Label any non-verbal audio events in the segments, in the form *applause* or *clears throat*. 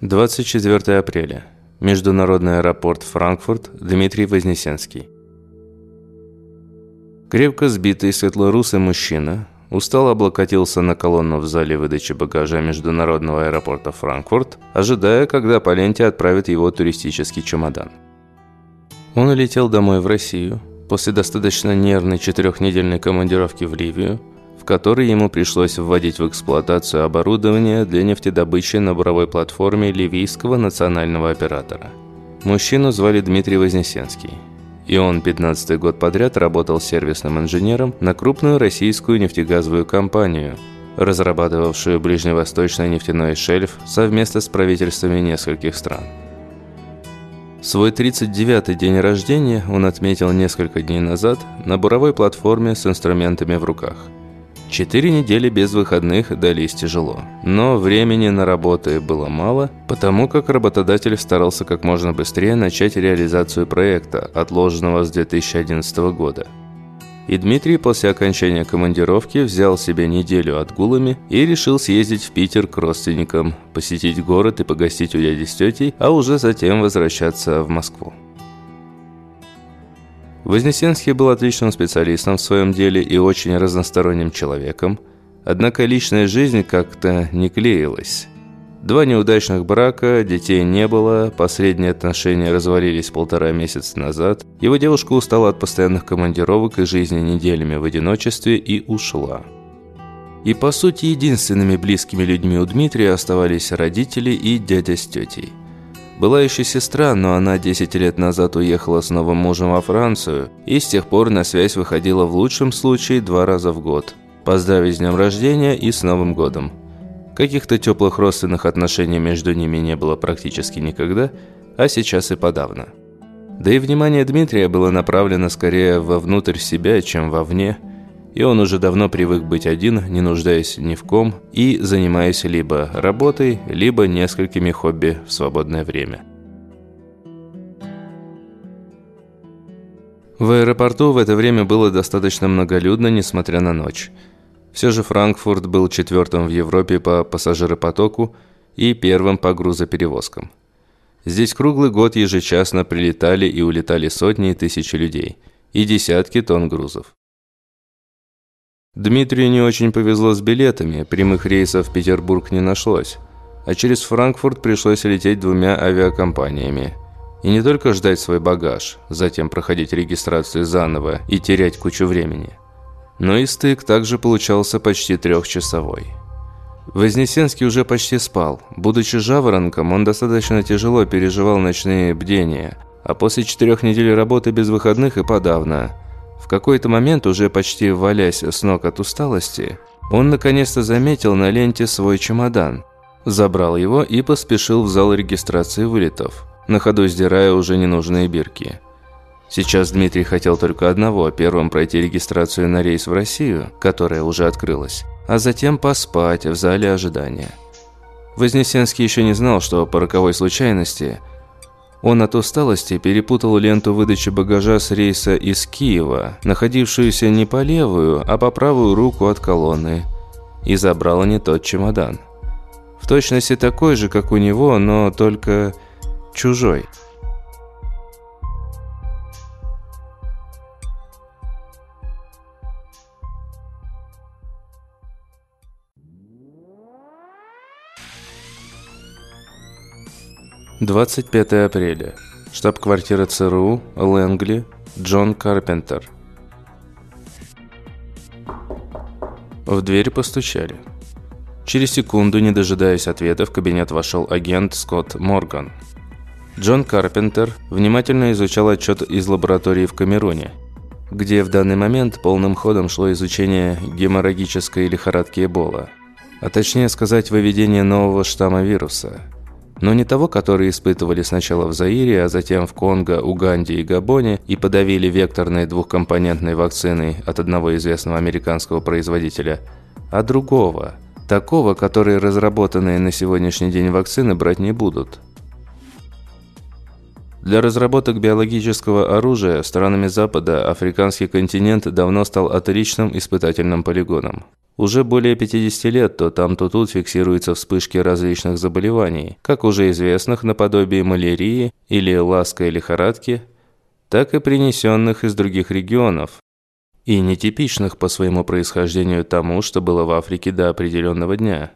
24 апреля. Международный аэропорт Франкфурт. Дмитрий Вознесенский. Крепко сбитый светлорусый мужчина устало облокотился на колонну в зале выдачи багажа международного аэропорта Франкфурт, ожидая, когда по ленте отправят его туристический чемодан. Он улетел домой в Россию после достаточно нервной четырехнедельной командировки в Ливию, в которой ему пришлось вводить в эксплуатацию оборудование для нефтедобычи на буровой платформе ливийского национального оператора. Мужчину звали Дмитрий Вознесенский, и он 15 год подряд работал сервисным инженером на крупную российскую нефтегазовую компанию, разрабатывавшую ближневосточный нефтяной шельф совместно с правительствами нескольких стран. Свой 39-й день рождения он отметил несколько дней назад на буровой платформе с инструментами в руках – Четыре недели без выходных дались тяжело. Но времени на работы было мало, потому как работодатель старался как можно быстрее начать реализацию проекта, отложенного с 2011 года. И Дмитрий после окончания командировки взял себе неделю отгулами и решил съездить в Питер к родственникам, посетить город и погостить у дяди с тетей, а уже затем возвращаться в Москву. Вознесенский был отличным специалистом в своем деле и очень разносторонним человеком, однако личная жизнь как-то не клеилась. Два неудачных брака, детей не было, последние отношения развалились полтора месяца назад. Его девушка устала от постоянных командировок и жизни неделями в одиночестве и ушла. И по сути единственными близкими людьми у Дмитрия оставались родители и дядя с тетей. Была еще сестра, но она 10 лет назад уехала с новым мужем во Францию и с тех пор на связь выходила в лучшем случае два раза в год. Поздравить с днем рождения и с Новым годом. Каких-то теплых родственных отношений между ними не было практически никогда, а сейчас и подавно. Да и внимание Дмитрия было направлено скорее вовнутрь себя, чем вовне – и он уже давно привык быть один, не нуждаясь ни в ком, и занимаясь либо работой, либо несколькими хобби в свободное время. В аэропорту в это время было достаточно многолюдно, несмотря на ночь. Все же Франкфурт был четвертым в Европе по пассажиропотоку и первым по грузоперевозкам. Здесь круглый год ежечасно прилетали и улетали сотни и тысячи людей и десятки тонн грузов. Дмитрию не очень повезло с билетами, прямых рейсов в Петербург не нашлось. А через Франкфурт пришлось лететь двумя авиакомпаниями. И не только ждать свой багаж, затем проходить регистрацию заново и терять кучу времени. Но и стык также получался почти трехчасовой. Вознесенский уже почти спал. Будучи жаворонком, он достаточно тяжело переживал ночные бдения, а после четырех недель работы без выходных и подавно – в какой-то момент, уже почти валясь с ног от усталости, он наконец-то заметил на ленте свой чемодан. Забрал его и поспешил в зал регистрации вылетов, на ходу сдирая уже ненужные бирки. Сейчас Дмитрий хотел только одного – первым пройти регистрацию на рейс в Россию, которая уже открылась, а затем поспать в зале ожидания. Вознесенский еще не знал, что по роковой случайности он от усталости перепутал ленту выдачи багажа с рейса из Киева, находившуюся не по левую, а по правую руку от колонны, и забрал не тот чемодан. В точности такой же, как у него, но только чужой – 25 апреля. Штаб-квартира ЦРУ, Лэнгли, Джон Карпентер. В дверь постучали. Через секунду, не дожидаясь ответа, в кабинет вошел агент Скотт Морган. Джон Карпентер внимательно изучал отчет из лаборатории в Камеруне, где в данный момент полным ходом шло изучение геморрагической лихорадки Эбола, а точнее сказать, выведение нового штамма вируса – но не того, который испытывали сначала в Заире, а затем в Конго, Уганде и Габоне и подавили векторной двухкомпонентной вакциной от одного известного американского производителя, а другого, такого, который разработанные на сегодняшний день вакцины брать не будут. Для разработок биологического оружия странами Запада африканский континент давно стал отличным испытательным полигоном. Уже более 50 лет то там, то тут фиксируются вспышки различных заболеваний, как уже известных наподобие малярии или лаской лихорадки, так и принесенных из других регионов, и нетипичных по своему происхождению тому, что было в Африке до определенного дня.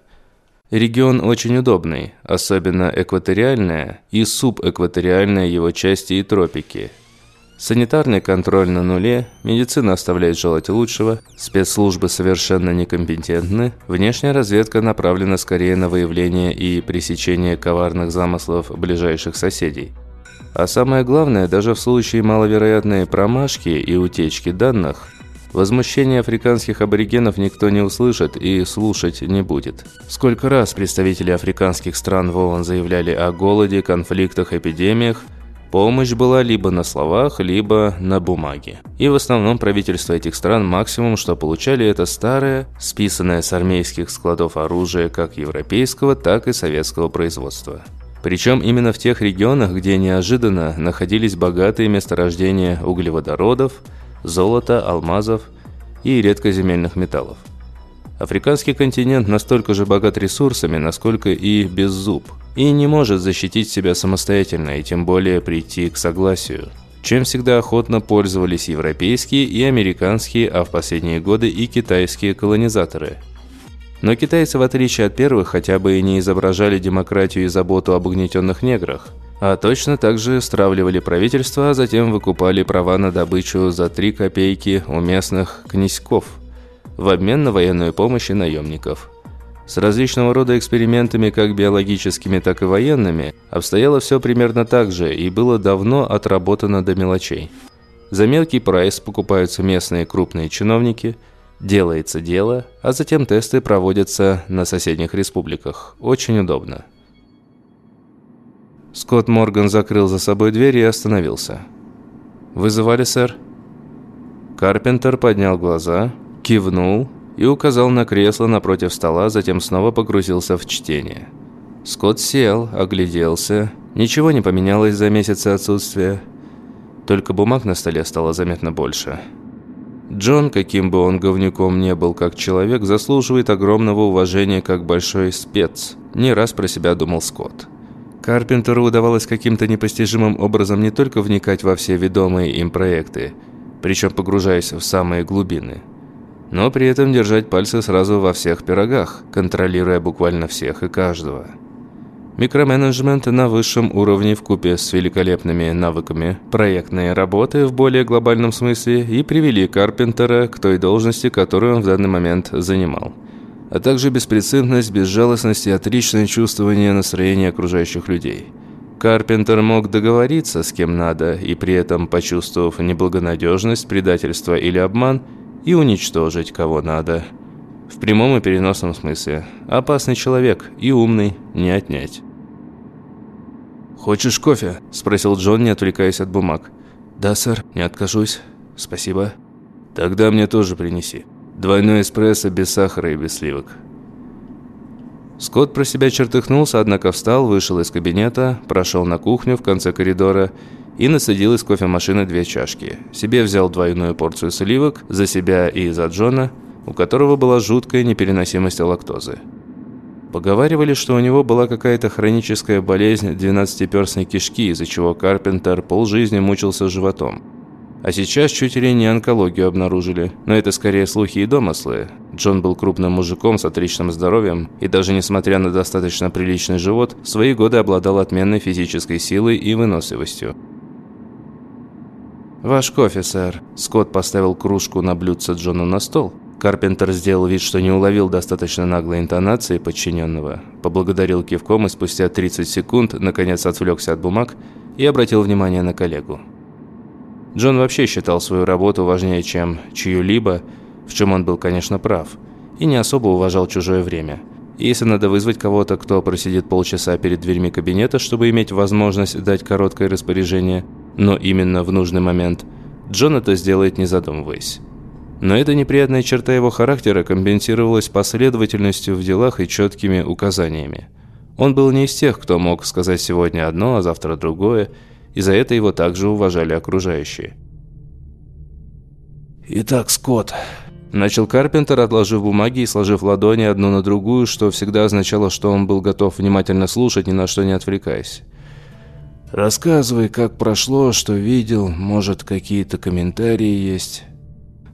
Регион очень удобный, особенно экваториальная и субэкваториальная его части и тропики – Санитарный контроль на нуле, медицина оставляет желать лучшего, спецслужбы совершенно некомпетентны, внешняя разведка направлена скорее на выявление и пресечение коварных замыслов ближайших соседей. А самое главное, даже в случае маловероятной промашки и утечки данных, возмущение африканских аборигенов никто не услышит и слушать не будет. Сколько раз представители африканских стран в ООН заявляли о голоде, конфликтах, эпидемиях – Помощь была либо на словах, либо на бумаге. И в основном правительства этих стран максимум, что получали, это старое, списанное с армейских складов оружие как европейского, так и советского производства. Причем именно в тех регионах, где неожиданно находились богатые месторождения углеводородов, золота, алмазов и редкоземельных металлов. Африканский континент настолько же богат ресурсами, насколько и без зуб, и не может защитить себя самостоятельно, и тем более прийти к согласию, чем всегда охотно пользовались европейские и американские, а в последние годы и китайские колонизаторы. Но китайцы, в отличие от первых, хотя бы и не изображали демократию и заботу об угнетенных неграх, а точно так же стравливали правительство, а затем выкупали права на добычу за 3 копейки у местных князьков – в обмен на военную помощь и наемников. С различного рода экспериментами, как биологическими, так и военными, обстояло все примерно так же и было давно отработано до мелочей. За мелкий прайс покупаются местные крупные чиновники, делается дело, а затем тесты проводятся на соседних республиках. Очень удобно. Скотт Морган закрыл за собой дверь и остановился. «Вызывали, сэр?» Карпентер поднял глаза – кивнул и указал на кресло напротив стола, затем снова погрузился в чтение. Скотт сел, огляделся. Ничего не поменялось за месяцы отсутствия. Только бумаг на столе стало заметно больше. Джон, каким бы он говнюком не был как человек, заслуживает огромного уважения как большой спец. Не раз про себя думал Скотт. Карпентеру удавалось каким-то непостижимым образом не только вникать во все ведомые им проекты, причем погружаясь в самые глубины – но при этом держать пальцы сразу во всех пирогах, контролируя буквально всех и каждого. Микроменеджмент на высшем уровне в купе с великолепными навыками проектной работы в более глобальном смысле и привели Карпентера к той должности, которую он в данный момент занимал. А также беспрецедентность, безжалостность и отличное чувствование настроения окружающих людей. Карпентер мог договориться с кем надо и при этом, почувствовав неблагонадежность, предательство или обман – и уничтожить кого надо. В прямом и переносном смысле. Опасный человек и умный не отнять. «Хочешь кофе?» – спросил Джон, не отвлекаясь от бумаг. «Да, сэр, не откажусь. Спасибо». «Тогда мне тоже принеси. Двойной эспрессо без сахара и без сливок». Скотт про себя чертыхнулся, однако встал, вышел из кабинета, прошел на кухню в конце коридора и насадил из кофемашины две чашки. Себе взял двойную порцию сливок, за себя и за Джона, у которого была жуткая непереносимость лактозы. Поговаривали, что у него была какая-то хроническая болезнь двенадцатиперстной кишки, из-за чего Карпентер полжизни мучился животом. А сейчас чуть ли не онкологию обнаружили. Но это скорее слухи и домыслы. Джон был крупным мужиком с отличным здоровьем, и даже несмотря на достаточно приличный живот, в свои годы обладал отменной физической силой и выносливостью. «Ваш кофе, сэр». Скотт поставил кружку на блюдце Джону на стол. Карпентер сделал вид, что не уловил достаточно наглой интонации подчиненного, поблагодарил кивком и спустя 30 секунд наконец отвлекся от бумаг и обратил внимание на коллегу. Джон вообще считал свою работу важнее, чем чью-либо, в чем он был, конечно, прав, и не особо уважал чужое время. Если надо вызвать кого-то, кто просидит полчаса перед дверьми кабинета, чтобы иметь возможность дать короткое распоряжение – но именно в нужный момент, Джон это сделает не задумываясь. Но эта неприятная черта его характера компенсировалась последовательностью в делах и четкими указаниями. Он был не из тех, кто мог сказать сегодня одно, а завтра другое, и за это его также уважали окружающие. «Итак, Скотт», – начал Карпентер, отложив бумаги и сложив ладони одну на другую, что всегда означало, что он был готов внимательно слушать, ни на что не отвлекаясь. «Рассказывай, как прошло, что видел, может, какие-то комментарии есть».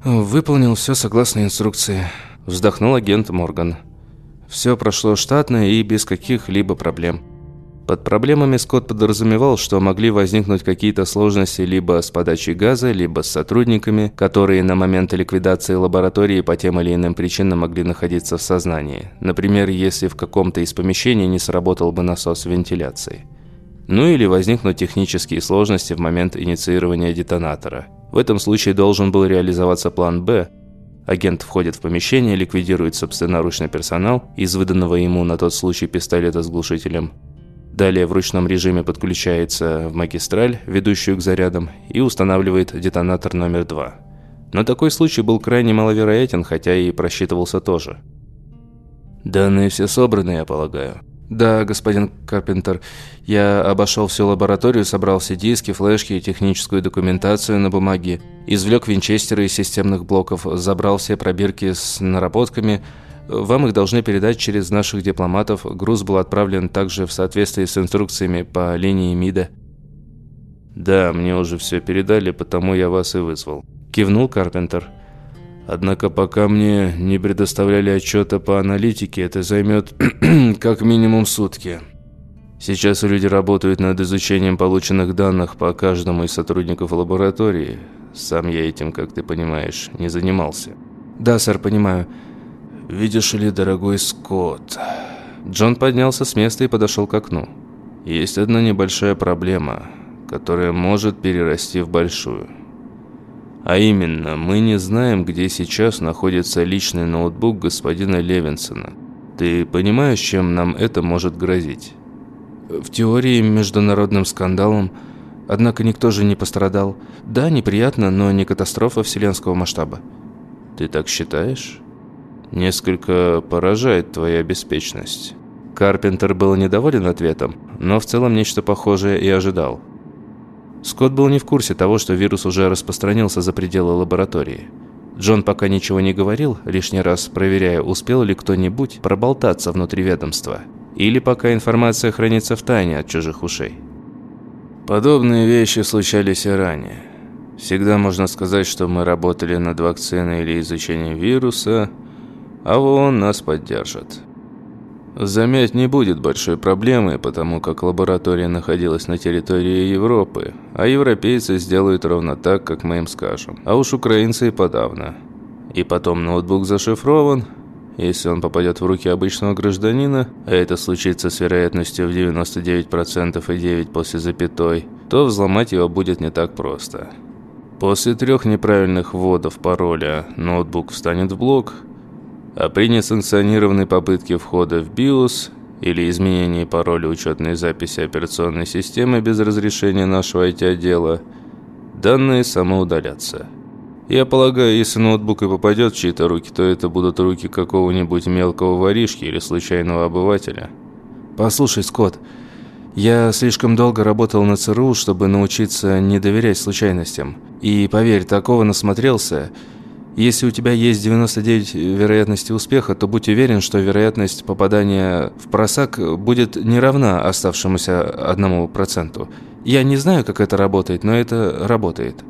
«Выполнил все согласно инструкции», – вздохнул агент Морган. «Все прошло штатно и без каких-либо проблем». Под проблемами Скотт подразумевал, что могли возникнуть какие-то сложности либо с подачей газа, либо с сотрудниками, которые на момент ликвидации лаборатории по тем или иным причинам могли находиться в сознании. Например, если в каком-то из помещений не сработал бы насос вентиляции. Ну или возникнут технические сложности в момент инициирования детонатора. В этом случае должен был реализоваться план «Б», Агент входит в помещение, ликвидирует собственноручный персонал из выданного ему на тот случай пистолета с глушителем, Далее в ручном режиме подключается в магистраль, ведущую к зарядам, и устанавливает детонатор номер два. Но такой случай был крайне маловероятен, хотя и просчитывался тоже. «Данные все собраны, я полагаю?» «Да, господин Карпентер. Я обошел всю лабораторию, собрал все диски, флешки и техническую документацию на бумаге, извлек винчестеры из системных блоков, забрал все пробирки с наработками – вам их должны передать через наших дипломатов. Груз был отправлен также в соответствии с инструкциями по линии МИДа. «Да, мне уже все передали, потому я вас и вызвал», – кивнул Карпентер. «Однако пока мне не предоставляли отчета по аналитике, это займет *clears throat* как минимум сутки. Сейчас люди работают над изучением полученных данных по каждому из сотрудников лаборатории. Сам я этим, как ты понимаешь, не занимался». «Да, сэр, понимаю». «Видишь ли, дорогой Скотт...» Джон поднялся с места и подошел к окну. «Есть одна небольшая проблема, которая может перерасти в большую. А именно, мы не знаем, где сейчас находится личный ноутбук господина Левинсона. Ты понимаешь, чем нам это может грозить?» «В теории международным скандалом, однако никто же не пострадал. Да, неприятно, но не катастрофа вселенского масштаба». «Ты так считаешь?» Несколько поражает твоя беспечность. Карпентер был недоволен ответом, но в целом нечто похожее и ожидал. Скотт был не в курсе того, что вирус уже распространился за пределы лаборатории. Джон пока ничего не говорил, лишний раз проверяя, успел ли кто-нибудь проболтаться внутри ведомства, или пока информация хранится в тайне от чужих ушей. Подобные вещи случались и ранее. Всегда можно сказать, что мы работали над вакциной или изучением вируса – а вон нас поддержат. Заметь, не будет большой проблемы, потому как лаборатория находилась на территории Европы, а европейцы сделают ровно так, как мы им скажем. А уж украинцы и подавно. И потом ноутбук зашифрован. Если он попадет в руки обычного гражданина, а это случится с вероятностью в 99% и 9 после запятой, то взломать его будет не так просто. После трех неправильных вводов пароля ноутбук встанет в блок – а при несанкционированной попытке входа в BIOS или изменении пароля учетной записи операционной системы без разрешения нашего IT-отдела, данные самоудалятся. Я полагаю, если ноутбук и попадет в чьи-то руки, то это будут руки какого-нибудь мелкого воришки или случайного обывателя. «Послушай, Скотт, я слишком долго работал на ЦРУ, чтобы научиться не доверять случайностям. И, поверь, такого насмотрелся – если у тебя есть 99 вероятности успеха, то будь уверен, что вероятность попадания в просак будет не равна оставшемуся одному проценту. Я не знаю, как это работает, но это работает.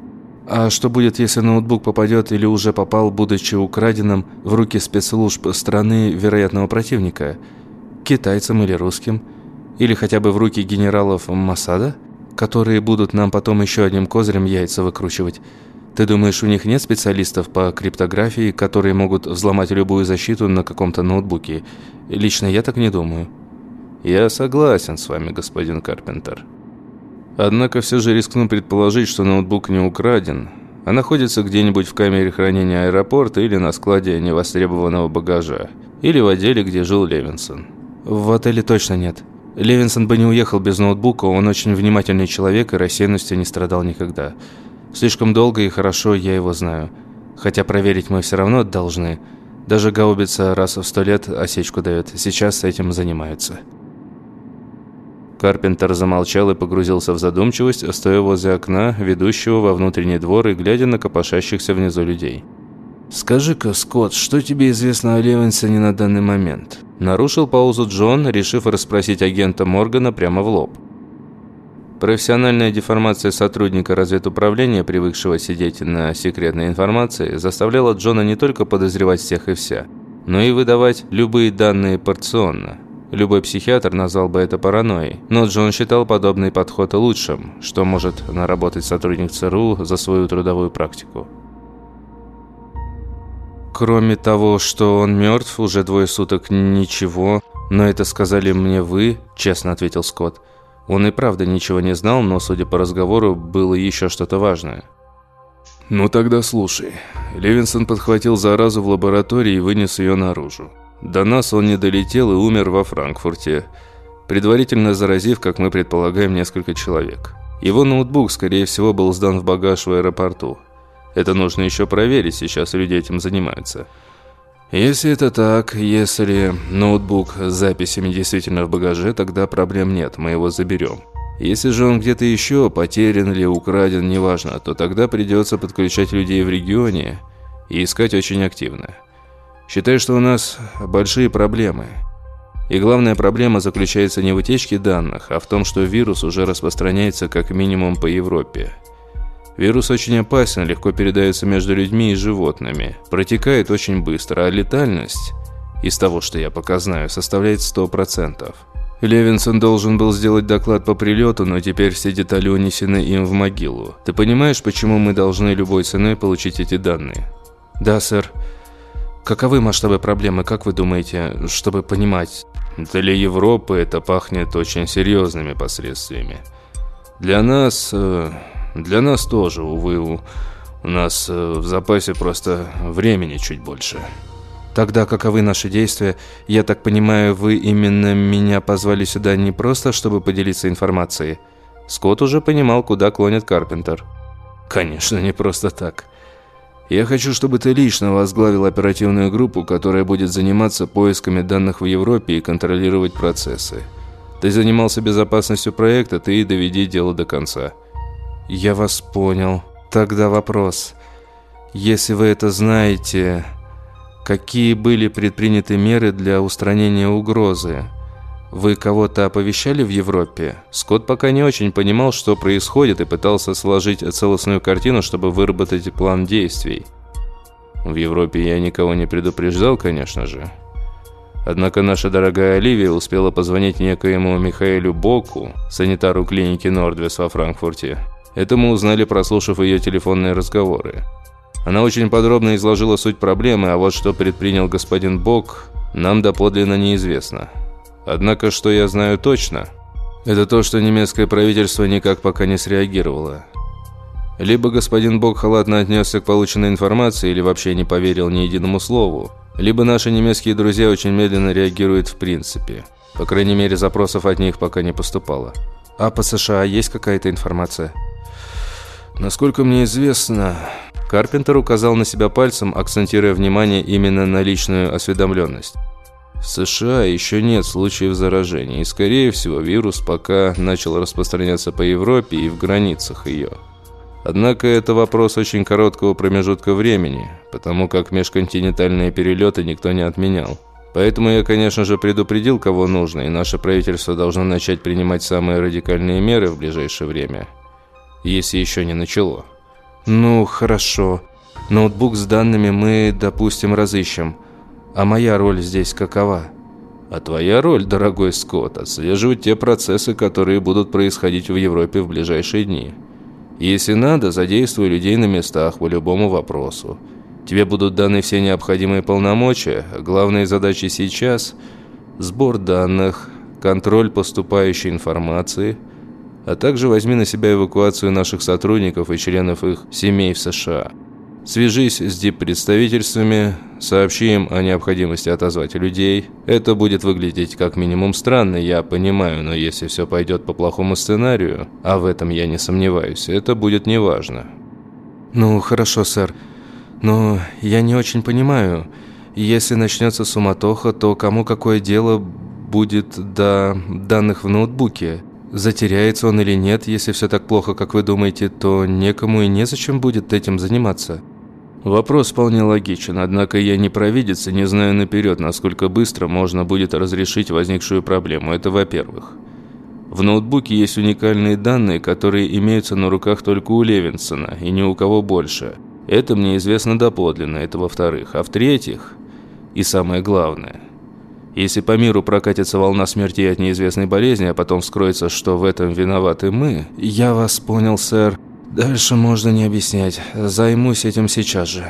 А что будет, если ноутбук попадет или уже попал, будучи украденным, в руки спецслужб страны вероятного противника? Китайцам или русским? Или хотя бы в руки генералов Масада? Которые будут нам потом еще одним козырем яйца выкручивать? Ты думаешь, у них нет специалистов по криптографии, которые могут взломать любую защиту на каком-то ноутбуке? Лично я так не думаю. Я согласен с вами, господин Карпентер. Однако все же рискну предположить, что ноутбук не украден, а находится где-нибудь в камере хранения аэропорта или на складе невостребованного багажа, или в отделе, где жил Левинсон. В отеле точно нет. Левинсон бы не уехал без ноутбука, он очень внимательный человек и рассеянностью не страдал никогда. Слишком долго и хорошо я его знаю. Хотя проверить мы все равно должны. Даже гаубица раз в сто лет осечку дает. Сейчас этим занимаются. Карпентер замолчал и погрузился в задумчивость, стоя возле окна, ведущего во внутренний двор и глядя на копошащихся внизу людей. «Скажи-ка, Скотт, что тебе известно о Левинсоне на данный момент?» Нарушил паузу Джон, решив расспросить агента Моргана прямо в лоб. Профессиональная деформация сотрудника разведуправления, привыкшего сидеть на секретной информации, заставляла Джона не только подозревать всех и вся, но и выдавать любые данные порционно. Любой психиатр назвал бы это паранойей, но Джон считал подобный подход лучшим, что может наработать сотрудник ЦРУ за свою трудовую практику. Кроме того, что он мертв, уже двое суток ничего. Но это сказали мне вы, честно ответил Скотт. Он и правда ничего не знал, но, судя по разговору, было еще что-то важное. «Ну тогда слушай. Левинсон подхватил заразу в лаборатории и вынес ее наружу. До нас он не долетел и умер во Франкфурте, предварительно заразив, как мы предполагаем, несколько человек. Его ноутбук, скорее всего, был сдан в багаж в аэропорту. Это нужно еще проверить, сейчас люди этим занимаются. Если это так, если ноутбук с записями действительно в багаже, тогда проблем нет, мы его заберем. Если же он где-то еще, потерян или украден, неважно, то тогда придется подключать людей в регионе и искать очень активно. Считаю, что у нас большие проблемы. И главная проблема заключается не в утечке данных, а в том, что вирус уже распространяется как минимум по Европе. Вирус очень опасен, легко передается между людьми и животными, протекает очень быстро, а летальность, из того, что я пока знаю, составляет 100%. Левинсон должен был сделать доклад по прилету, но теперь все детали унесены им в могилу. Ты понимаешь, почему мы должны любой ценой получить эти данные? Да, сэр. Каковы масштабы проблемы, как вы думаете, чтобы понимать? Для Европы это пахнет очень серьезными последствиями. Для нас... Э, для нас тоже, увы, у нас э, в запасе просто времени чуть больше. Тогда каковы наши действия? Я так понимаю, вы именно меня позвали сюда не просто, чтобы поделиться информацией. Скотт уже понимал, куда клонит Карпентер. Конечно, не просто так. Я хочу, чтобы ты лично возглавил оперативную группу, которая будет заниматься поисками данных в Европе и контролировать процессы. Ты занимался безопасностью проекта, ты и доведи дело до конца. «Я вас понял. Тогда вопрос. Если вы это знаете, какие были предприняты меры для устранения угрозы? Вы кого-то оповещали в Европе?» Скотт пока не очень понимал, что происходит, и пытался сложить целостную картину, чтобы выработать план действий. В Европе я никого не предупреждал, конечно же. Однако наша дорогая Оливия успела позвонить некоему Михаэлю Боку, санитару клиники Нордвес во Франкфурте, это мы узнали, прослушав ее телефонные разговоры. Она очень подробно изложила суть проблемы, а вот что предпринял господин Бок, нам доподлинно неизвестно. Однако, что я знаю точно, это то, что немецкое правительство никак пока не среагировало. Либо господин Бок халатно отнесся к полученной информации или вообще не поверил ни единому слову, либо наши немецкие друзья очень медленно реагируют в принципе. По крайней мере, запросов от них пока не поступало. А по США есть какая-то информация? Насколько мне известно, Карпентер указал на себя пальцем, акцентируя внимание именно на личную осведомленность. В США еще нет случаев заражения, и, скорее всего, вирус пока начал распространяться по Европе и в границах ее. Однако это вопрос очень короткого промежутка времени, потому как межконтинентальные перелеты никто не отменял. Поэтому я, конечно же, предупредил, кого нужно, и наше правительство должно начать принимать самые радикальные меры в ближайшее время – если еще не начало. Ну, хорошо. Ноутбук с данными мы, допустим, разыщем. А моя роль здесь какова? А твоя роль, дорогой Скотт, отслеживать те процессы, которые будут происходить в Европе в ближайшие дни. Если надо, задействуй людей на местах по любому вопросу. Тебе будут даны все необходимые полномочия. Главные задачи сейчас – сбор данных, контроль поступающей информации – а также возьми на себя эвакуацию наших сотрудников и членов их семей в США. Свяжись с дип-представительствами, сообщи им о необходимости отозвать людей. Это будет выглядеть как минимум странно, я понимаю, но если все пойдет по плохому сценарию, а в этом я не сомневаюсь, это будет неважно. Ну, хорошо, сэр. Но я не очень понимаю. Если начнется суматоха, то кому какое дело будет до данных в ноутбуке? Затеряется он или нет, если все так плохо, как вы думаете, то некому и незачем будет этим заниматься. Вопрос вполне логичен, однако я не провидец и не знаю наперед, насколько быстро можно будет разрешить возникшую проблему. Это во-первых. В ноутбуке есть уникальные данные, которые имеются на руках только у Левинсона и ни у кого больше. Это мне известно доподлинно, это во-вторых. А в-третьих, и самое главное, если по миру прокатится волна смерти от неизвестной болезни, а потом вскроется, что в этом виноваты мы... Я вас понял, сэр. Дальше можно не объяснять. Займусь этим сейчас же.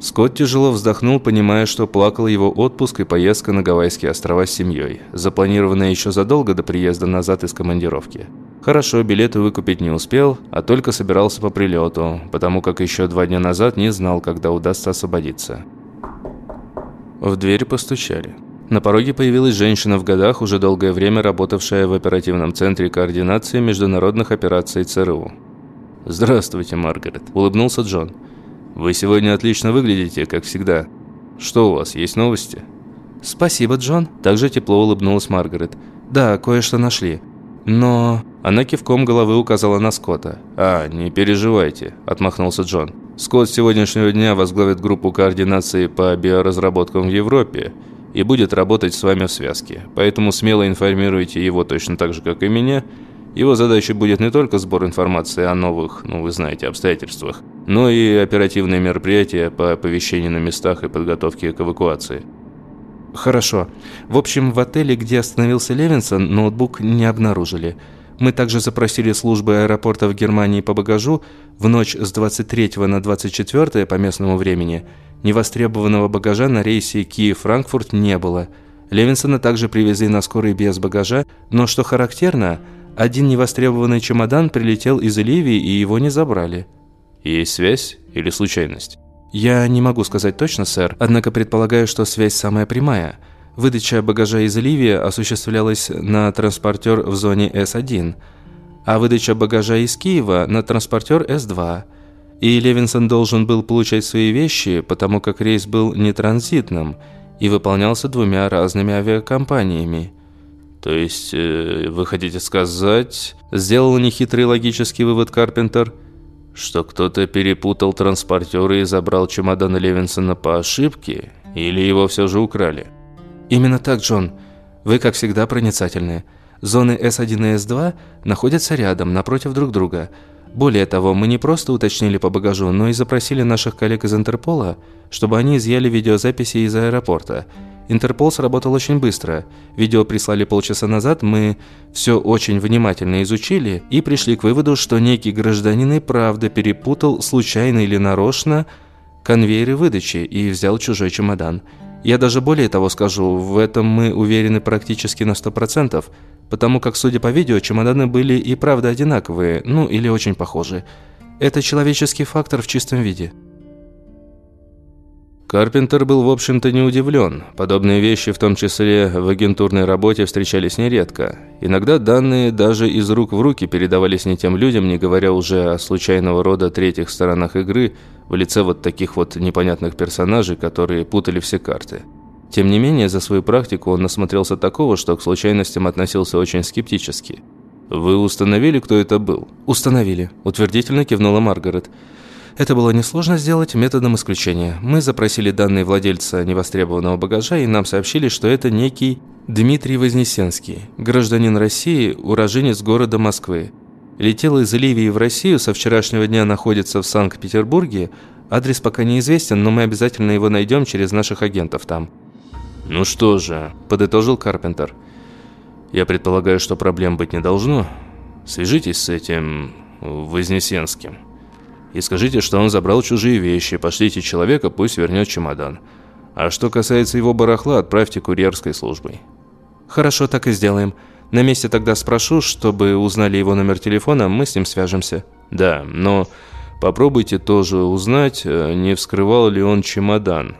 Скотт тяжело вздохнул, понимая, что плакал его отпуск и поездка на Гавайские острова с семьей, запланированная еще задолго до приезда назад из командировки. Хорошо, билеты выкупить не успел, а только собирался по прилету, потому как еще два дня назад не знал, когда удастся освободиться. В дверь постучали. На пороге появилась женщина в годах, уже долгое время работавшая в оперативном центре координации международных операций ЦРУ. «Здравствуйте, Маргарет», – улыбнулся Джон. «Вы сегодня отлично выглядите, как всегда. Что у вас, есть новости?» «Спасибо, Джон», – также тепло улыбнулась Маргарет. «Да, кое-что нашли. Но...» Она кивком головы указала на Скотта. «А, не переживайте», – отмахнулся Джон. «Скотт с сегодняшнего дня возглавит группу координации по биоразработкам в Европе и будет работать с вами в связке. Поэтому смело информируйте его точно так же, как и меня – его задачей будет не только сбор информации о новых, ну вы знаете, обстоятельствах, но и оперативные мероприятия по оповещению на местах и подготовке к эвакуации. Хорошо. В общем, в отеле, где остановился Левинсон, ноутбук не обнаружили. Мы также запросили службы аэропорта в Германии по багажу в ночь с 23 на 24 по местному времени. Невостребованного багажа на рейсе Киев-Франкфурт не было. Левинсона также привезли на скорой без багажа, но, что характерно – один невостребованный чемодан прилетел из Ливии, и его не забрали. Есть связь или случайность? Я не могу сказать точно, сэр, однако предполагаю, что связь самая прямая. Выдача багажа из Ливии осуществлялась на транспортер в зоне С1, а выдача багажа из Киева на транспортер С2. И Левинсон должен был получать свои вещи, потому как рейс был не транзитным и выполнялся двумя разными авиакомпаниями. То есть, э, вы хотите сказать, сделал нехитрый логический вывод Карпентер, что кто-то перепутал транспортеры и забрал чемодан Левинсона по ошибке, или его все же украли? Именно так, Джон. Вы, как всегда, проницательны. Зоны С1 и С2 находятся рядом, напротив друг друга. Более того, мы не просто уточнили по багажу, но и запросили наших коллег из Интерпола, чтобы они изъяли видеозаписи из аэропорта – Интерпол сработал очень быстро. Видео прислали полчаса назад, мы все очень внимательно изучили и пришли к выводу, что некий гражданин и правда перепутал, случайно или нарочно, конвейеры выдачи и взял чужой чемодан. Я даже более того скажу, в этом мы уверены практически на 100%, потому как, судя по видео, чемоданы были и правда одинаковые, ну или очень похожи. Это человеческий фактор в чистом виде. Карпентер был, в общем-то, не удивлен. Подобные вещи, в том числе в агентурной работе, встречались нередко. Иногда данные даже из рук в руки передавались не тем людям, не говоря уже о случайного рода третьих сторонах игры, в лице вот таких вот непонятных персонажей, которые путали все карты. Тем не менее, за свою практику он насмотрелся такого, что к случайностям относился очень скептически. «Вы установили, кто это был?» «Установили», – утвердительно кивнула Маргарет. «Маргарет». Это было несложно сделать методом исключения. Мы запросили данные владельца невостребованного багажа, и нам сообщили, что это некий Дмитрий Вознесенский, гражданин России, уроженец города Москвы. Летел из Ливии в Россию, со вчерашнего дня находится в Санкт-Петербурге. Адрес пока неизвестен, но мы обязательно его найдем через наших агентов там. «Ну что же», – подытожил Карпентер. «Я предполагаю, что проблем быть не должно. Свяжитесь с этим Вознесенским» и скажите, что он забрал чужие вещи, пошлите человека, пусть вернет чемодан. А что касается его барахла, отправьте курьерской службой». «Хорошо, так и сделаем. На месте тогда спрошу, чтобы узнали его номер телефона, мы с ним свяжемся». «Да, но попробуйте тоже узнать, э, не вскрывал ли он чемодан.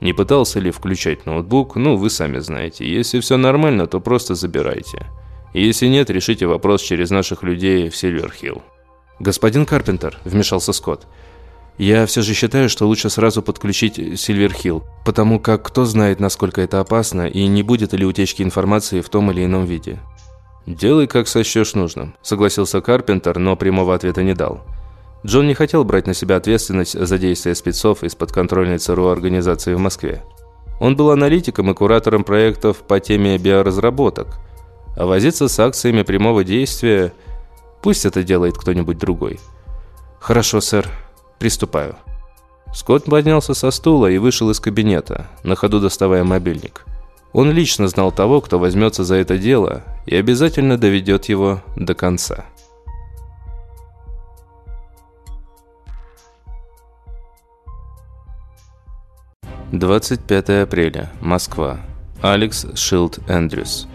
Не пытался ли включать ноутбук, ну, вы сами знаете. Если все нормально, то просто забирайте. Если нет, решите вопрос через наших людей в Сильверхилл». «Господин Карпентер», – вмешался Скотт, – «я все же считаю, что лучше сразу подключить Сильверхилл, потому как кто знает, насколько это опасно и не будет ли утечки информации в том или ином виде». «Делай, как сочтешь нужным», – согласился Карпентер, но прямого ответа не дал. Джон не хотел брать на себя ответственность за действия спецов из подконтрольной ЦРУ организации в Москве. Он был аналитиком и куратором проектов по теме биоразработок, а возиться с акциями прямого действия пусть это делает кто-нибудь другой. «Хорошо, сэр, приступаю». Скотт поднялся со стула и вышел из кабинета, на ходу доставая мобильник. Он лично знал того, кто возьмется за это дело, и обязательно доведет его до конца. Двадцать пятое апреля. Москва. Алекс Шилд Эндрюс.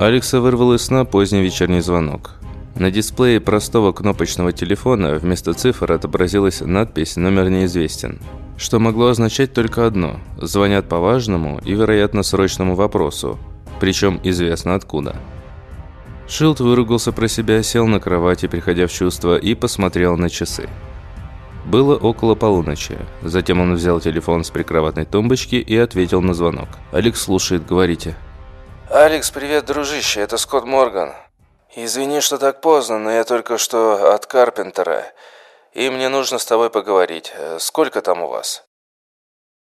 Алекса вырвал из сна поздний вечерний звонок. На дисплее простого кнопочного телефона вместо цифр отобразилась надпись «Номер неизвестен», что могло означать только одно – звонят по важному и, вероятно, срочному вопросу, причем известно откуда. Шилд выругался про себя, сел на кровати, приходя в чувство, и посмотрел на часы. Было около полуночи. Затем он взял телефон с прикроватной тумбочки и ответил на звонок. «Алекс слушает, говорите». «Алекс, привет, дружище, это Скотт Морган. Извини, что так поздно, но я только что от Карпентера, и мне нужно с тобой поговорить. Сколько там у вас?»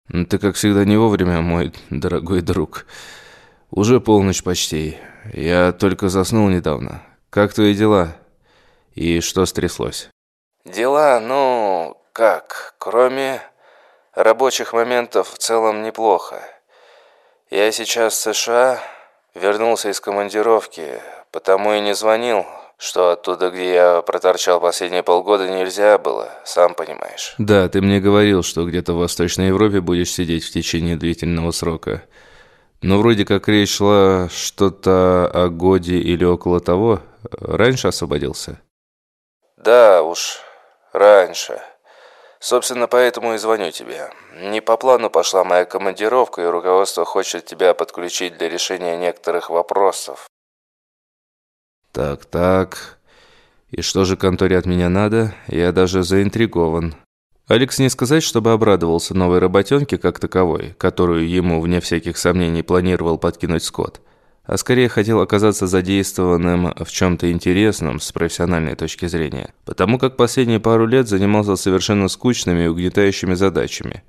«Ты, как всегда, не вовремя, мой дорогой друг. Уже полночь почти. Я только заснул недавно. Как твои дела? И что стряслось?» «Дела, ну, как, кроме рабочих моментов в целом неплохо. Я сейчас в США, вернулся из командировки, потому и не звонил, что оттуда, где я проторчал последние полгода, нельзя было, сам понимаешь». «Да, ты мне говорил, что где-то в Восточной Европе будешь сидеть в течение длительного срока. Но вроде как речь шла что-то о годе или около того. Раньше освободился?» «Да уж, Раньше. Собственно, поэтому и звоню тебе. Не по плану пошла моя командировка, и руководство хочет тебя подключить для решения некоторых вопросов. Так, так. И что же конторе от меня надо? Я даже заинтригован. Алекс не сказать, чтобы обрадовался новой работенке как таковой, которую ему, вне всяких сомнений, планировал подкинуть Скотт а скорее хотел оказаться задействованным в чем-то интересном с профессиональной точки зрения, потому как последние пару лет занимался совершенно скучными и угнетающими задачами,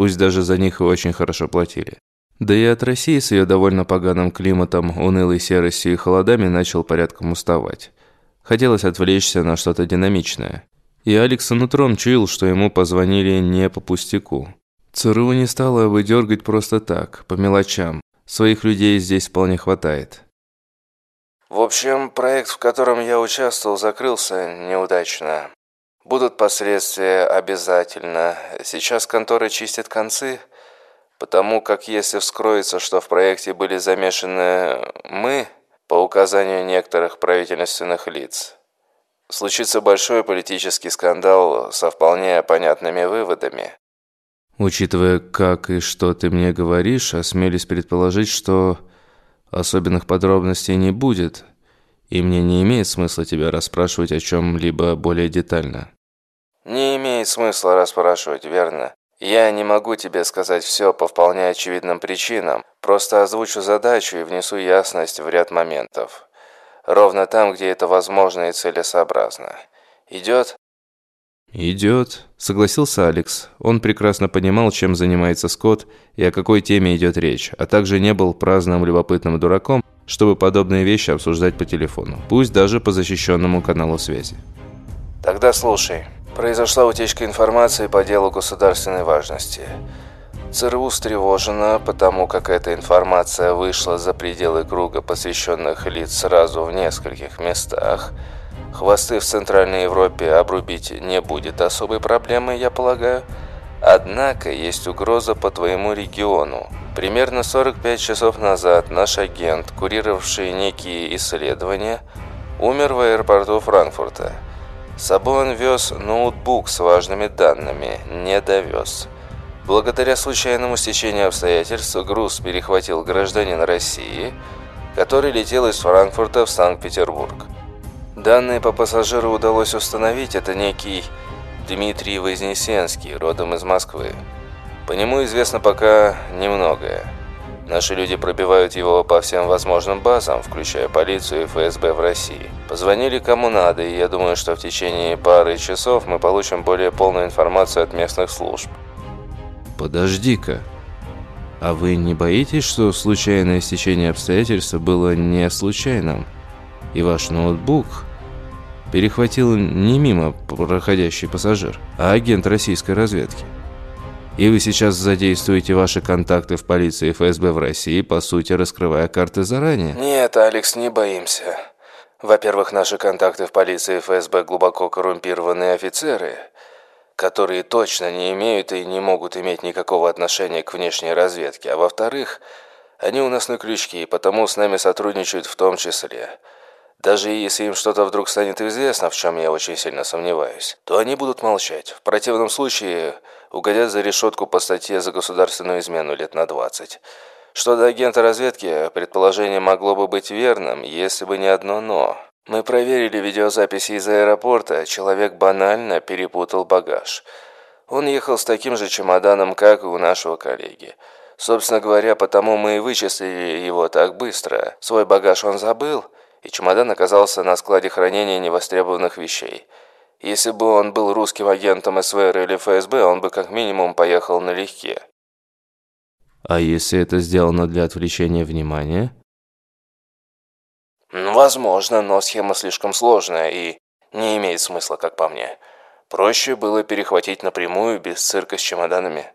пусть даже за них и очень хорошо платили. Да и от России с ее довольно поганым климатом, унылой серостью и холодами начал порядком уставать. Хотелось отвлечься на что-то динамичное. И Алекс утром чуял, что ему позвонили не по пустяку. ЦРУ не стало выдергать просто так, по мелочам, Своих людей здесь вполне хватает. В общем, проект, в котором я участвовал, закрылся неудачно. Будут последствия обязательно. Сейчас конторы чистят концы, потому как если вскроется, что в проекте были замешаны мы, по указанию некоторых правительственных лиц, случится большой политический скандал со вполне понятными выводами. Учитывая, как и что ты мне говоришь, осмелюсь предположить, что особенных подробностей не будет, и мне не имеет смысла тебя расспрашивать о чем-либо более детально. Не имеет смысла расспрашивать, верно? Я не могу тебе сказать все по вполне очевидным причинам, просто озвучу задачу и внесу ясность в ряд моментов. Ровно там, где это возможно и целесообразно. Идет? «Идет», – согласился Алекс. Он прекрасно понимал, чем занимается Скотт и о какой теме идет речь, а также не был праздным любопытным дураком, чтобы подобные вещи обсуждать по телефону, пусть даже по защищенному каналу связи. «Тогда слушай. Произошла утечка информации по делу государственной важности. ЦРУ встревожена, потому как эта информация вышла за пределы круга посвященных лиц сразу в нескольких местах – Хвосты в Центральной Европе обрубить не будет особой проблемой, я полагаю. Однако есть угроза по твоему региону. Примерно 45 часов назад наш агент, курировавший некие исследования, умер в аэропорту Франкфурта. С собой он вез ноутбук с важными данными, не довез. Благодаря случайному стечению обстоятельств груз перехватил гражданин России, который летел из Франкфурта в Санкт-Петербург. Данные по пассажиру удалось установить, это некий Дмитрий Вознесенский, родом из Москвы. По нему известно пока немногое. Наши люди пробивают его по всем возможным базам, включая полицию и ФСБ в России. Позвонили кому надо, и я думаю, что в течение пары часов мы получим более полную информацию от местных служб. Подожди-ка. А вы не боитесь, что случайное стечение обстоятельств было не случайным? И ваш ноутбук перехватил не мимо проходящий пассажир, а агент российской разведки? И вы сейчас задействуете ваши контакты в полиции и ФСБ в России, по сути, раскрывая карты заранее? Нет, Алекс, не боимся. Во-первых, наши контакты в полиции и ФСБ глубоко коррумпированные офицеры, которые точно не имеют и не могут иметь никакого отношения к внешней разведке. А во-вторых, они у нас на крючке, и потому с нами сотрудничают в том числе. Даже если им что-то вдруг станет известно, в чем я очень сильно сомневаюсь, то они будут молчать. В противном случае угодят за решетку по статье за государственную измену лет на 20. Что до агента разведки, предположение могло бы быть верным, если бы не одно «но». Мы проверили видеозаписи из аэропорта, человек банально перепутал багаж. Он ехал с таким же чемоданом, как и у нашего коллеги. Собственно говоря, потому мы и вычислили его так быстро. Свой багаж он забыл – и чемодан оказался на складе хранения невостребованных вещей. Если бы он был русским агентом СВР или ФСБ, он бы как минимум поехал налегке. А если это сделано для отвлечения внимания? Возможно, но схема слишком сложная и не имеет смысла, как по мне. Проще было перехватить напрямую, без цирка с чемоданами.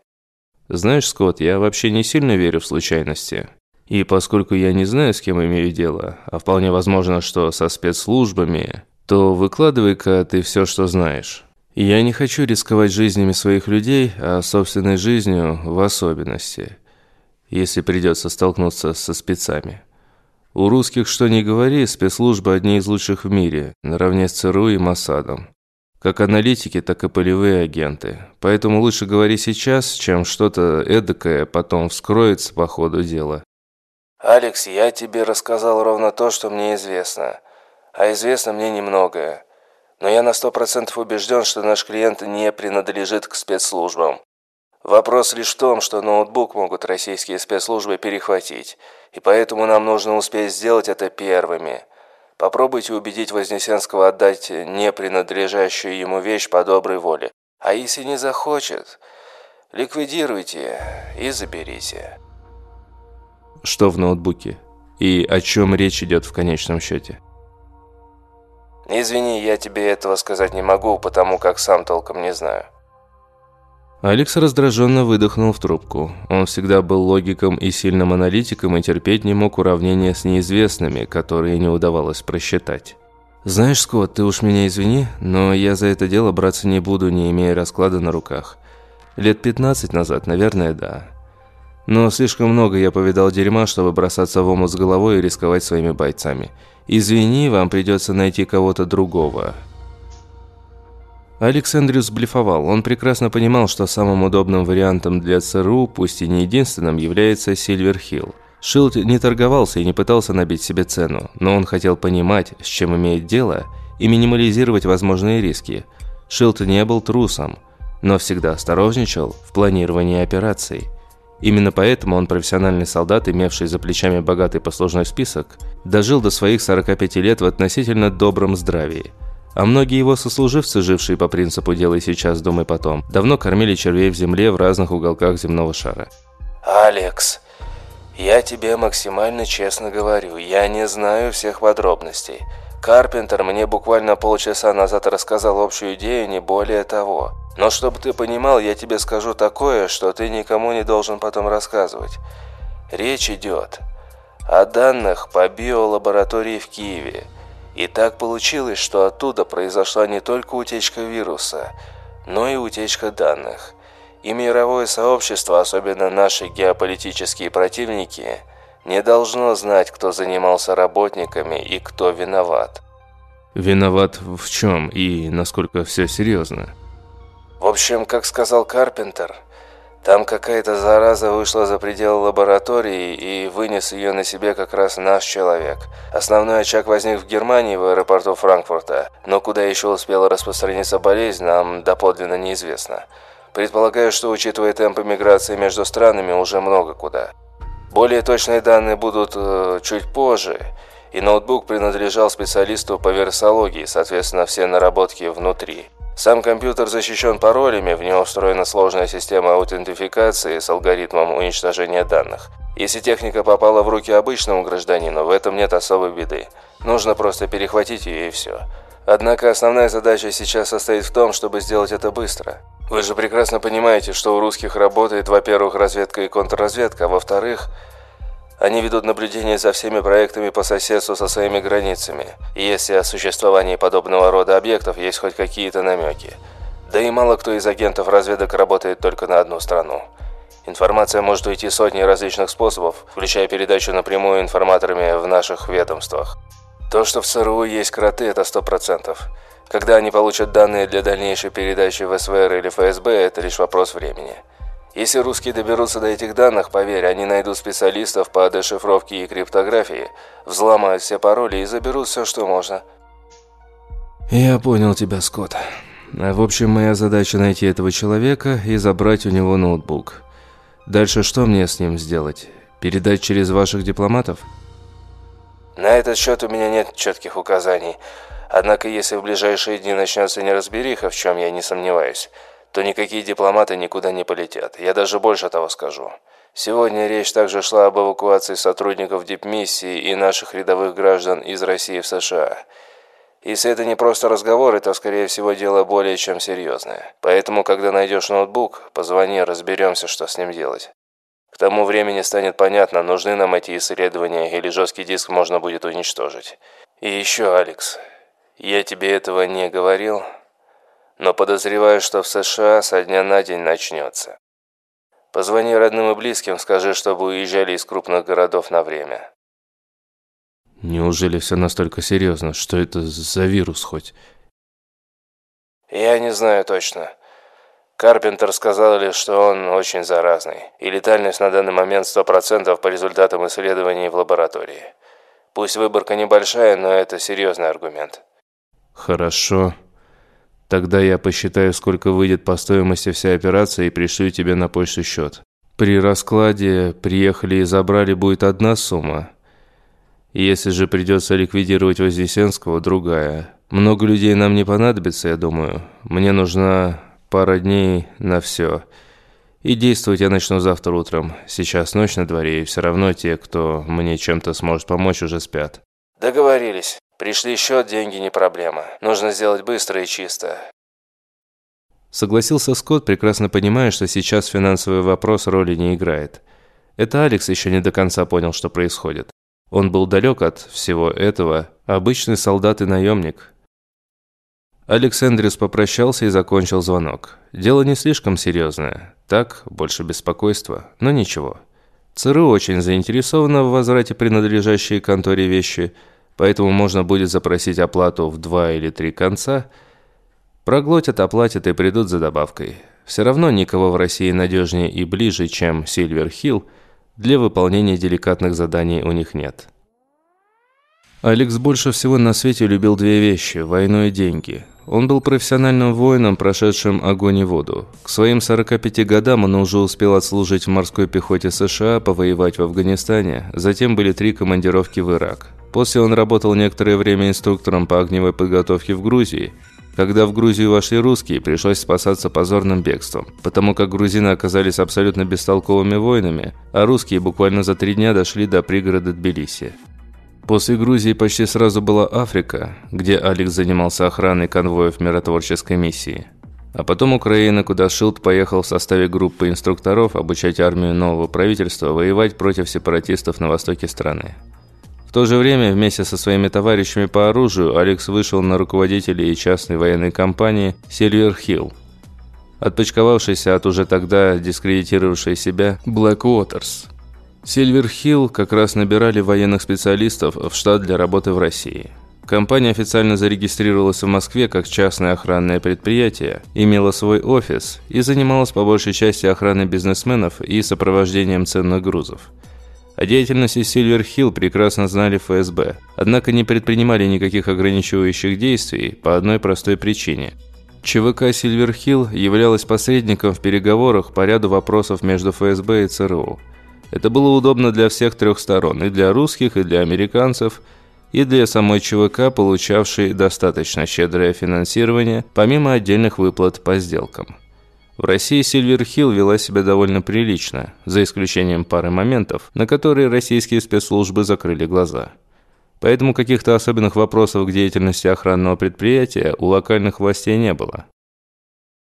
Знаешь, Скотт, я вообще не сильно верю в случайности. И поскольку я не знаю, с кем имею дело, а вполне возможно, что со спецслужбами, то выкладывай-ка ты все, что знаешь. Я не хочу рисковать жизнями своих людей, а собственной жизнью в особенности, если придется столкнуться со спецами. У русских, что ни говори, спецслужбы одни из лучших в мире, наравне с ЦРУ и Моссадом. Как аналитики, так и полевые агенты. Поэтому лучше говори сейчас, чем что-то эдакое потом вскроется по ходу дела. «Алекс, я тебе рассказал ровно то, что мне известно. А известно мне немногое. Но я на сто процентов убежден, что наш клиент не принадлежит к спецслужбам. Вопрос лишь в том, что ноутбук могут российские спецслужбы перехватить, и поэтому нам нужно успеть сделать это первыми. Попробуйте убедить Вознесенского отдать не принадлежащую ему вещь по доброй воле. А если не захочет, ликвидируйте и заберите» что в ноутбуке и о чем речь идет в конечном счете. Извини, я тебе этого сказать не могу, потому как сам толком не знаю. Алекс раздраженно выдохнул в трубку. Он всегда был логиком и сильным аналитиком и терпеть не мог уравнения с неизвестными, которые не удавалось просчитать. «Знаешь, Скотт, ты уж меня извини, но я за это дело браться не буду, не имея расклада на руках. Лет 15 назад, наверное, да. Но слишком много я повидал дерьма, чтобы бросаться в омут с головой и рисковать своими бойцами. Извини, вам придется найти кого-то другого». Алекс Эндрюс блефовал. Он прекрасно понимал, что самым удобным вариантом для ЦРУ, пусть и не единственным, является Сильверхилл. Шилд не торговался и не пытался набить себе цену, но он хотел понимать, с чем имеет дело, и минимализировать возможные риски. Шилд не был трусом, но всегда осторожничал в планировании операций. Именно поэтому он профессиональный солдат, имевший за плечами богатый послужной список, дожил до своих 45 лет в относительно добром здравии. А многие его сослуживцы, жившие по принципу «делай сейчас, думай потом», давно кормили червей в земле в разных уголках земного шара. «Алекс, я тебе максимально честно говорю, я не знаю всех подробностей. Карпентер мне буквально полчаса назад рассказал общую идею, не более того». Но чтобы ты понимал, я тебе скажу такое, что ты никому не должен потом рассказывать. Речь идет о данных по биолаборатории в Киеве. И так получилось, что оттуда произошла не только утечка вируса, но и утечка данных. И мировое сообщество, особенно наши геополитические противники, не должно знать, кто занимался работниками и кто виноват. Виноват в чем и насколько все серьезно? В общем, как сказал Карпентер, там какая-то зараза вышла за пределы лаборатории и вынес ее на себе как раз наш человек. Основной очаг возник в Германии в аэропорту Франкфурта, но куда еще успела распространиться болезнь, нам доподлинно неизвестно. Предполагаю, что, учитывая темпы миграции между странами, уже много куда. Более точные данные будут э, чуть позже, и ноутбук принадлежал специалисту по вирусологии, соответственно, все наработки внутри. Сам компьютер защищен паролями, в него встроена сложная система аутентификации с алгоритмом уничтожения данных. Если техника попала в руки обычному гражданину, в этом нет особой беды. Нужно просто перехватить ее и все. Однако основная задача сейчас состоит в том, чтобы сделать это быстро. Вы же прекрасно понимаете, что у русских работает, во-первых, разведка и контрразведка, а во-вторых, они ведут наблюдение за всеми проектами по соседству со своими границами. И если о существовании подобного рода объектов есть хоть какие-то намеки. Да и мало кто из агентов разведок работает только на одну страну. Информация может уйти сотни различных способов, включая передачу напрямую информаторами в наших ведомствах. То, что в ЦРУ есть кроты, это сто процентов. Когда они получат данные для дальнейшей передачи в СВР или ФСБ, это лишь вопрос времени. Если русские доберутся до этих данных, поверь, они найдут специалистов по дешифровке и криптографии, взломают все пароли и заберут все, что можно. Я понял тебя, Скотт. В общем, моя задача найти этого человека и забрать у него ноутбук. Дальше что мне с ним сделать? Передать через ваших дипломатов? На этот счет у меня нет четких указаний. Однако, если в ближайшие дни начнется неразбериха, в чем я не сомневаюсь, то никакие дипломаты никуда не полетят. Я даже больше того скажу. Сегодня речь также шла об эвакуации сотрудников дипмиссии и наших рядовых граждан из России в США. Если это не просто разговоры, то, скорее всего, дело более чем серьезное. Поэтому, когда найдешь ноутбук, позвони, разберемся, что с ним делать. К тому времени станет понятно, нужны нам эти исследования или жесткий диск можно будет уничтожить. И еще, Алекс, я тебе этого не говорил, но подозреваю, что в США со дня на день начнется. Позвони родным и близким, скажи, чтобы уезжали из крупных городов на время. Неужели все настолько серьезно? Что это за вирус хоть? Я не знаю точно. Карпентер сказал лишь, что он очень заразный. И летальность на данный момент 100% по результатам исследований в лаборатории. Пусть выборка небольшая, но это серьезный аргумент. Хорошо. Тогда я посчитаю, сколько выйдет по стоимости вся операция и пришлю тебе на почту счет. При раскладе приехали и забрали будет одна сумма, если же придется ликвидировать Вознесенского, другая. Много людей нам не понадобится, я думаю. Мне нужна пара дней на все. И действовать я начну завтра утром. Сейчас ночь на дворе, и все равно те, кто мне чем-то сможет помочь, уже спят. Договорились. Пришли счет, деньги не проблема. Нужно сделать быстро и чисто. Согласился Скотт, прекрасно понимая, что сейчас финансовый вопрос роли не играет. Это Алекс еще не до конца понял, что происходит. Он был далек от всего этого, обычный солдат и наемник. Алекс Эндрюс попрощался и закончил звонок. Дело не слишком серьезное. Так, больше беспокойства, но ничего. ЦРУ очень заинтересовано в возврате принадлежащей конторе вещи, поэтому можно будет запросить оплату в два или три конца. Проглотят, оплатят и придут за добавкой. Все равно никого в России надежнее и ближе, чем Сильвер Хилл, для выполнения деликатных заданий у них нет. Алекс больше всего на свете любил две вещи – войну и деньги. Он был профессиональным воином, прошедшим огонь и воду. К своим 45 годам он уже успел отслужить в морской пехоте США, повоевать в Афганистане, затем были три командировки в Ирак. После он работал некоторое время инструктором по огневой подготовке в Грузии – когда в Грузию вошли русские, пришлось спасаться позорным бегством, потому как грузины оказались абсолютно бестолковыми воинами, а русские буквально за три дня дошли до пригорода Тбилиси. После Грузии почти сразу была Африка, где Алекс занимался охраной конвоев миротворческой миссии. А потом Украина, куда Шилд поехал в составе группы инструкторов обучать армию нового правительства воевать против сепаратистов на востоке страны то же время вместе со своими товарищами по оружию Алекс вышел на руководителей частной военной компании «Сильвер Хилл», отпочковавшийся от уже тогда дискредитировавшей себя Blackwater's. Сильвер Хилл как раз набирали военных специалистов в штат для работы в России. Компания официально зарегистрировалась в Москве как частное охранное предприятие, имела свой офис и занималась по большей части охраной бизнесменов и сопровождением ценных грузов. О деятельности Сильвер Хилл прекрасно знали ФСБ, однако не предпринимали никаких ограничивающих действий по одной простой причине. ЧВК Сильвер Хилл являлась посредником в переговорах по ряду вопросов между ФСБ и ЦРУ. Это было удобно для всех трех сторон, и для русских, и для американцев, и для самой ЧВК, получавшей достаточно щедрое финансирование, помимо отдельных выплат по сделкам. В России Сильверхилл вела себя довольно прилично, за исключением пары моментов, на которые российские спецслужбы закрыли глаза. Поэтому каких-то особенных вопросов к деятельности охранного предприятия у локальных властей не было.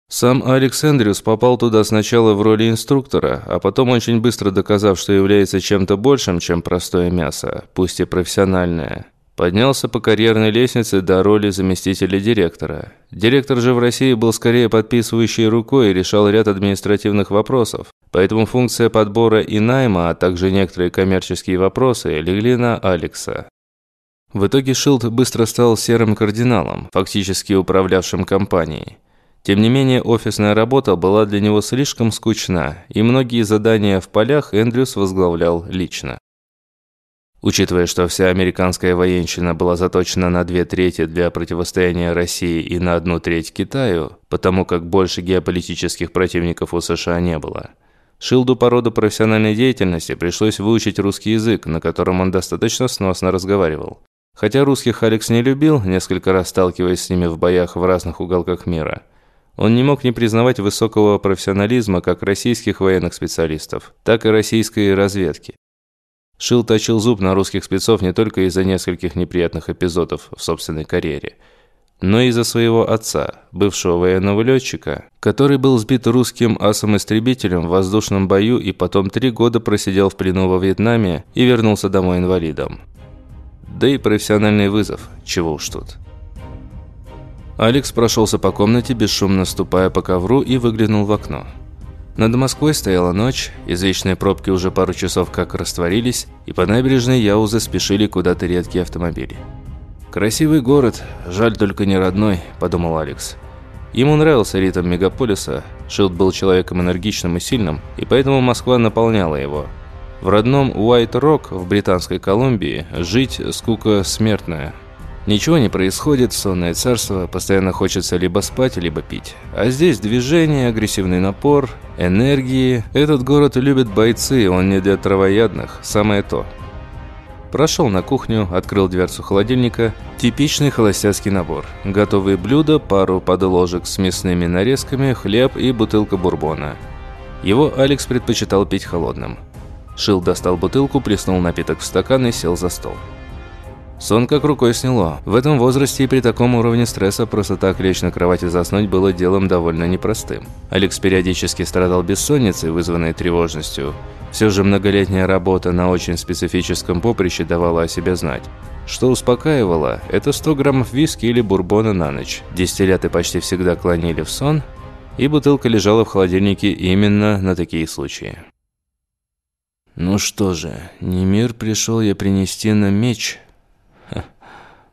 Сам Алекс Эндрюс попал туда сначала в роли инструктора, а потом очень быстро доказав, что является чем-то большим, чем простое мясо, пусть и профессиональное. Поднялся по карьерной лестнице до роли заместителя директора. Директор же в России был скорее подписывающей рукой и решал ряд административных вопросов. Поэтому функция подбора и найма, а также некоторые коммерческие вопросы легли на Алекса. В итоге Шилд быстро стал серым кардиналом, фактически управлявшим компанией. Тем не менее, офисная работа была для него слишком скучна, и многие задания в полях Эндрюс возглавлял лично. Учитывая, что вся американская военщина была заточена на две трети для противостояния России и на одну треть Китаю, потому как больше геополитических противников у США не было. Шилду по роду профессиональной деятельности пришлось выучить русский язык, на котором он достаточно сносно разговаривал. Хотя русских Алекс не любил, несколько раз сталкиваясь с ними в боях в разных уголках мира, он не мог не признавать высокого профессионализма как российских военных специалистов, так и российской разведки. Шил точил зуб на русских спецов не только из-за нескольких неприятных эпизодов в собственной карьере, но и из-за своего отца, бывшего военного летчика, который был сбит русским асом-истребителем в воздушном бою и потом три года просидел в плену во Вьетнаме и вернулся домой инвалидом. Да и профессиональный вызов, чего уж тут. Алекс прошелся по комнате, бесшумно ступая по ковру и выглянул в окно. Над Москвой стояла ночь, извечные пробки уже пару часов как растворились, и по набережной Яузы спешили куда-то редкие автомобили. «Красивый город, жаль только не родной», – подумал Алекс. Ему нравился ритм мегаполиса, Шилд был человеком энергичным и сильным, и поэтому Москва наполняла его. В родном Уайт-Рок в Британской Колумбии жить скука смертная – Ничего не происходит, сонное царство, постоянно хочется либо спать, либо пить. А здесь движение, агрессивный напор, энергии. Этот город любит бойцы, он не для травоядных, самое то. Прошел на кухню, открыл дверцу холодильника. Типичный холостяцкий набор. Готовые блюда, пару подложек с мясными нарезками, хлеб и бутылка бурбона. Его Алекс предпочитал пить холодным. Шил достал бутылку, плеснул напиток в стакан и сел за стол. Сон как рукой сняло. В этом возрасте и при таком уровне стресса просто так лечь на кровать и заснуть было делом довольно непростым. Алекс периодически страдал бессонницей, вызванной тревожностью. Все же многолетняя работа на очень специфическом поприще давала о себе знать. Что успокаивало, это 100 граммов виски или бурбона на ночь. Дистилляты почти всегда клонили в сон, и бутылка лежала в холодильнике именно на такие случаи. «Ну что же, не мир пришел я принести на меч»,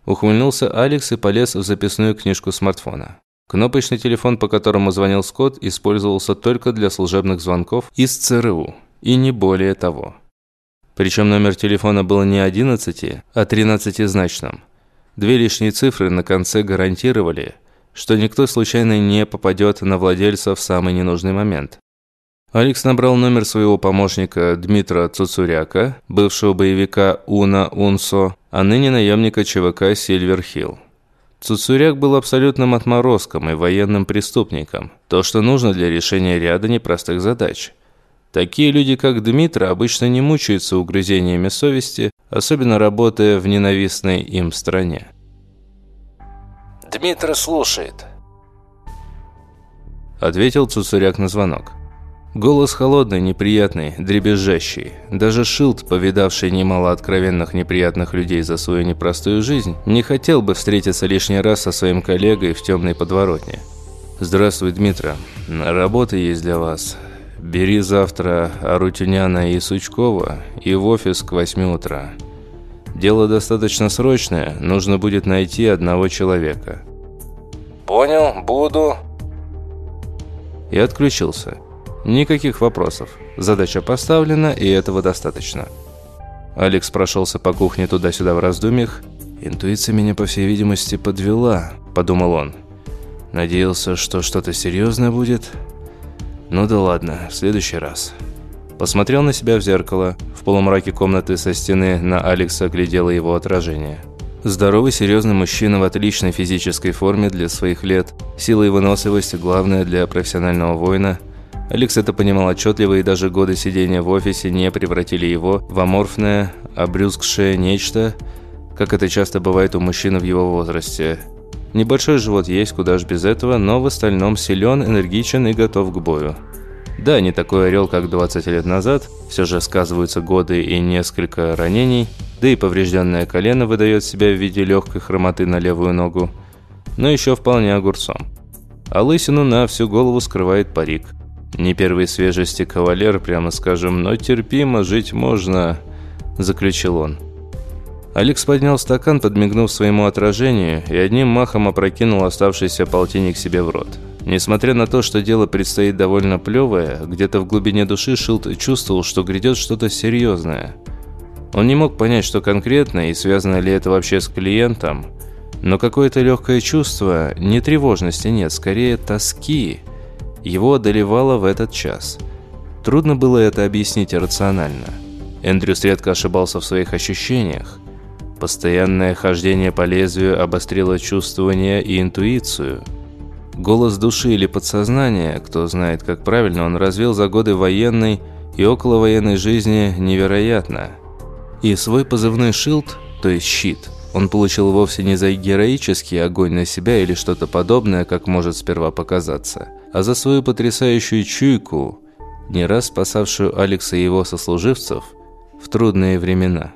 Ухмыльнулся Алекс и полез в записную книжку смартфона. Кнопочный телефон, по которому звонил Скотт, использовался только для служебных звонков из ЦРУ, и не более того. Причем номер телефона был не 11, а 13-значным. Две лишние цифры на конце гарантировали, что никто случайно не попадет на владельца в самый ненужный момент. Алекс набрал номер своего помощника Дмитра Цуцуряка, бывшего боевика Уна Унсо, а ныне наемника ЧВК Сильверхилл. Цуцуряк был абсолютным отморозком и военным преступником. То, что нужно для решения ряда непростых задач. Такие люди, как Дмитра, обычно не мучаются угрызениями совести, особенно работая в ненавистной им стране. «Дмитра слушает», – ответил Цуцуряк на звонок. Голос холодный, неприятный, дребезжащий. Даже Шилд, повидавший немало откровенных неприятных людей за свою непростую жизнь, не хотел бы встретиться лишний раз со своим коллегой в темной подворотне. «Здравствуй, Дмитро. Работа есть для вас. Бери завтра Арутюняна и Сучкова и в офис к 8 утра. Дело достаточно срочное, нужно будет найти одного человека». «Понял, буду». И отключился. Никаких вопросов. Задача поставлена, и этого достаточно. Алекс прошелся по кухне туда-сюда в раздумьях. «Интуиция меня, по всей видимости, подвела», – подумал он. «Надеялся, что что-то серьезное будет. Ну да ладно, в следующий раз». Посмотрел на себя в зеркало. В полумраке комнаты со стены на Алекса глядело его отражение. Здоровый, серьезный мужчина в отличной физической форме для своих лет. Сила и выносливость – главное для профессионального воина. Алекс это понимал отчетливо, и даже годы сидения в офисе не превратили его в аморфное, обрюзгшее нечто, как это часто бывает у мужчин в его возрасте. Небольшой живот есть, куда ж без этого, но в остальном силен, энергичен и готов к бою. Да, не такой орел, как 20 лет назад, все же сказываются годы и несколько ранений, да и поврежденное колено выдает себя в виде легкой хромоты на левую ногу, но еще вполне огурцом. А лысину на всю голову скрывает парик. Не первой свежести кавалер, прямо скажем, но терпимо жить можно, заключил он. Алекс поднял стакан, подмигнув своему отражению, и одним махом опрокинул оставшийся полтинник себе в рот. Несмотря на то, что дело предстоит довольно плевое, где-то в глубине души Шилд чувствовал, что грядет что-то серьезное. Он не мог понять, что конкретно и связано ли это вообще с клиентом, но какое-то легкое чувство, не тревожности нет, скорее тоски, его одолевало в этот час. Трудно было это объяснить рационально. Эндрюс редко ошибался в своих ощущениях. Постоянное хождение по лезвию обострило чувствование и интуицию – Голос души или подсознания, кто знает, как правильно, он развил за годы военной и околовоенной жизни невероятно. И свой позывной «Шилд», то есть «Щит», он получил вовсе не за героический огонь на себя или что-то подобное, как может сперва показаться, а за свою потрясающую чуйку, не раз спасавшую Алекса и его сослуживцев в трудные времена.